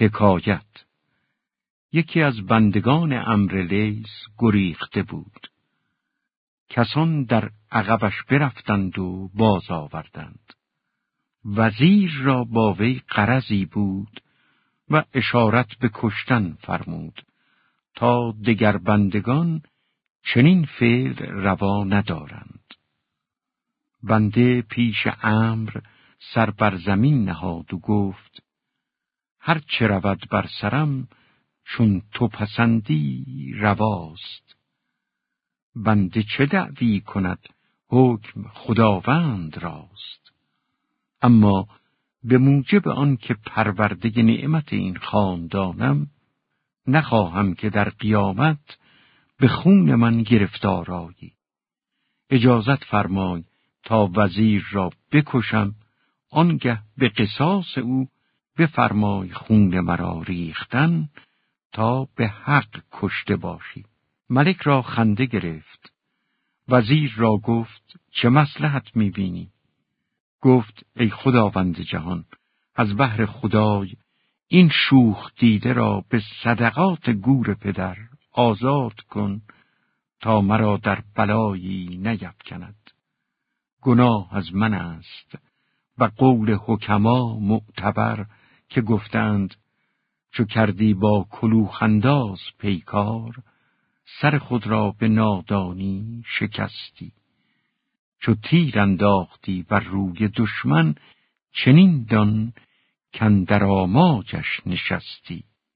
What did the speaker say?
حکایت یکی از بندگان امر لیس گریخته بود. کسان در عقبش برفتند و باز آوردند. وزیر را با وی قرضی بود و اشارت به کشتن فرمود تا دگر بندگان چنین فعل روا ندارند. بنده پیش امر سر بر زمین نهاد و گفت هر چه رود بر سرم چون تو پسندی رواست. بنده چه دعوی کند حکم خداوند راست؟ اما به موجب آن که پرورده نعمت این خاندانم نخواهم که در قیامت به خون من گرفتار آیی. اجازت فرمای تا وزیر را بکشم آنگه به قصاص او بفرمای خون مرا ریختن تا به حق کشته باشی. ملک را خنده گرفت. وزیر را گفت چه مسلحت می‌بینی؟ گفت ای خداوند جهان از بحر خدای این شوخ دیده را به صدقات گور پدر آزاد کن تا مرا در بلایی نیفکند. گناه از من است و قول حکما معتبر که گفتند چو کردی با کلوخنداز پیکار سر خود را به نادانی شکستی. چو تیر انداختی بر روی دشمن چنین دان کندر آماجش نشستی.